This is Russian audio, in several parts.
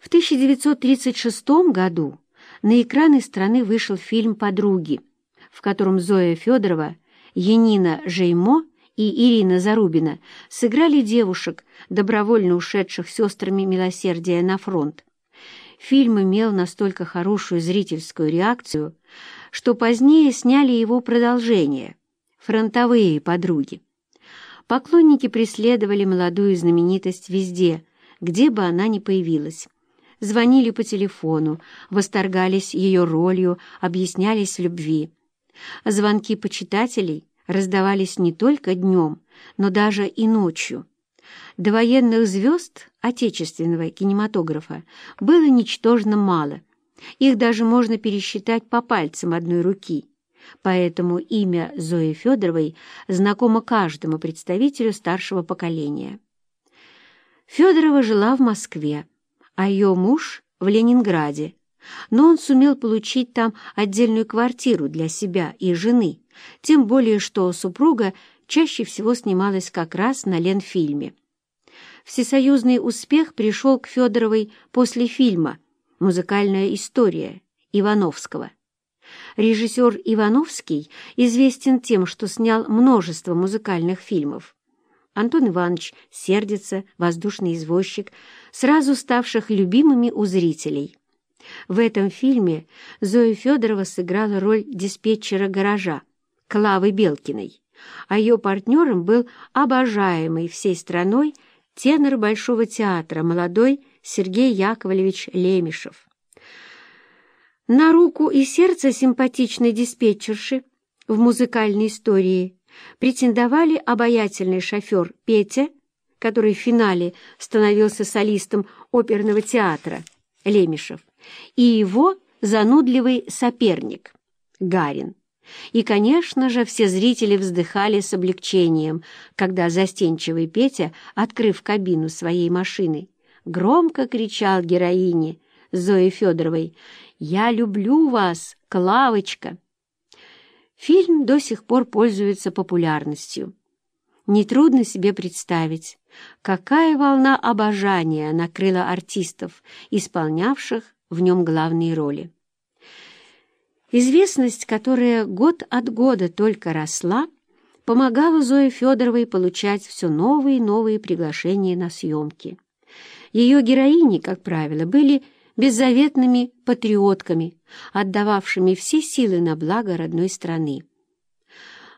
В 1936 году на экраны страны вышел фильм «Подруги», в котором Зоя Федорова, Янина Жеймо и Ирина Зарубина сыграли девушек, добровольно ушедших сестрами милосердия на фронт. Фильм имел настолько хорошую зрительскую реакцию, что позднее сняли его продолжение «Фронтовые подруги». Поклонники преследовали молодую знаменитость везде, где бы она ни появилась. Звонили по телефону, восторгались ее ролью, объяснялись в любви. Звонки почитателей раздавались не только днем, но даже и ночью. До военных звезд отечественного кинематографа было ничтожно мало. Их даже можно пересчитать по пальцам одной руки. Поэтому имя Зои Федоровой знакомо каждому представителю старшего поколения. Федорова жила в Москве, а ее муж — в Ленинграде, но он сумел получить там отдельную квартиру для себя и жены, тем более что супруга чаще всего снималась как раз на Ленфильме. Всесоюзный успех пришел к Федоровой после фильма «Музыкальная история» Ивановского. Режиссер Ивановский известен тем, что снял множество музыкальных фильмов. Антон Иванович «Сердится», «Воздушный извозчик», сразу ставших любимыми у зрителей. В этом фильме Зоя Федорова сыграла роль диспетчера гаража Клавы Белкиной, а ее партнером был обожаемый всей страной тенор Большого театра молодой Сергей Яковлевич Лемешев. На руку и сердце симпатичной диспетчерши в музыкальной истории претендовали обаятельный шофер Петя, который в финале становился солистом оперного театра Лемешев, и его занудливый соперник Гарин. И, конечно же, все зрители вздыхали с облегчением, когда застенчивый Петя, открыв кабину своей машины, громко кричал героине Зое Федоровой «Я люблю вас, Клавочка!». Фильм до сих пор пользуется популярностью. Нетрудно себе представить, какая волна обожания накрыла артистов, исполнявших в нем главные роли. Известность, которая год от года только росла, помогала Зое Федоровой получать все новые и новые приглашения на съемки. Ее героини, как правило, были беззаветными патриотками, отдававшими все силы на благо родной страны.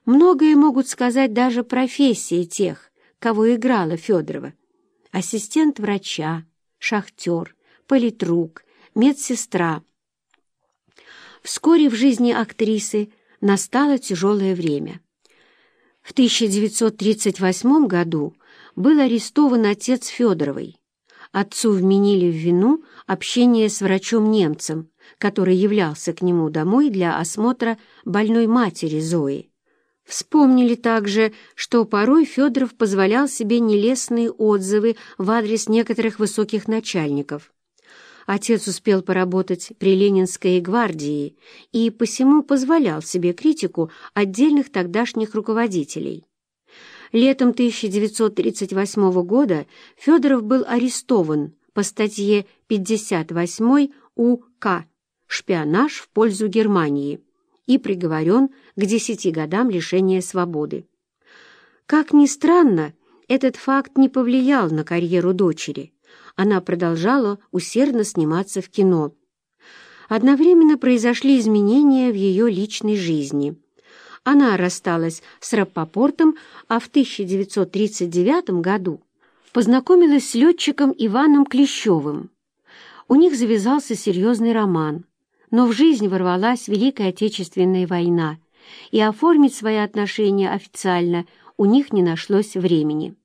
Многое могут сказать даже профессии тех, кого играла Федорова. Ассистент врача, шахтер, политрук, медсестра. Вскоре в жизни актрисы настало тяжелое время. В 1938 году был арестован отец Федоровой. Отцу вменили в вину общение с врачом-немцем, который являлся к нему домой для осмотра больной матери Зои. Вспомнили также, что порой Федоров позволял себе нелестные отзывы в адрес некоторых высоких начальников. Отец успел поработать при Ленинской гвардии и посему позволял себе критику отдельных тогдашних руководителей. Летом 1938 года Федоров был арестован по статье 58 УК «Шпионаж в пользу Германии» и приговорен к десяти годам лишения свободы. Как ни странно, этот факт не повлиял на карьеру дочери. Она продолжала усердно сниматься в кино. Одновременно произошли изменения в ее личной жизни. Она рассталась с Раппопортом, а в 1939 году познакомилась с летчиком Иваном Клещевым. У них завязался серьезный роман, но в жизнь ворвалась Великая Отечественная война, и оформить свои отношения официально у них не нашлось времени.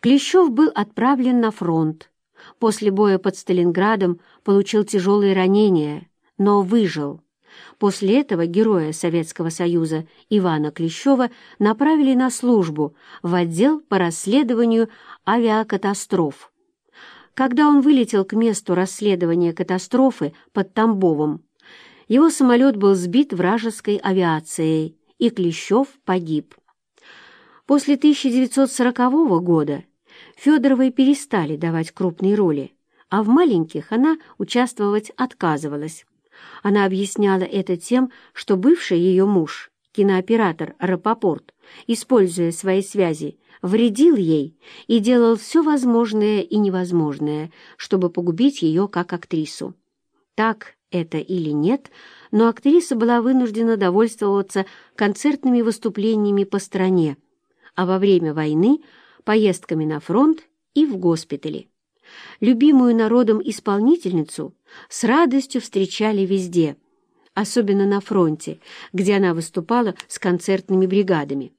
Клещев был отправлен на фронт. После боя под Сталинградом получил тяжелые ранения, но выжил. После этого героя Советского Союза Ивана Клещева направили на службу в отдел по расследованию авиакатастроф. Когда он вылетел к месту расследования катастрофы под Тамбовом, его самолет был сбит вражеской авиацией, и Клещев погиб. После 1940 года Федоровой перестали давать крупные роли, а в маленьких она участвовать отказывалась. Она объясняла это тем, что бывший ее муж, кинооператор Рапопорт, используя свои связи, вредил ей и делал все возможное и невозможное, чтобы погубить ее как актрису. Так это или нет, но актриса была вынуждена довольствоваться концертными выступлениями по стране, а во время войны — поездками на фронт и в госпитале. Любимую народом исполнительницу с радостью встречали везде, особенно на фронте, где она выступала с концертными бригадами.